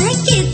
like it.